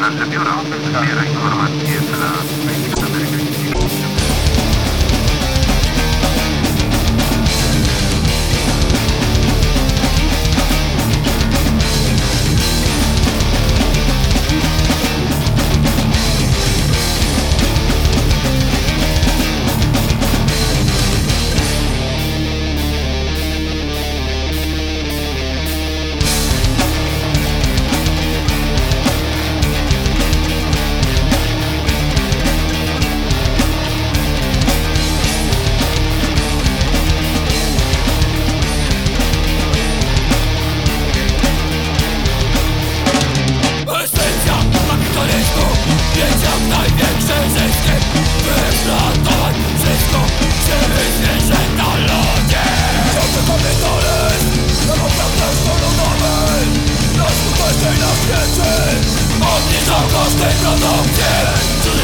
nasze biuro. Zbiera informacje dla Lepiej koszty produkcji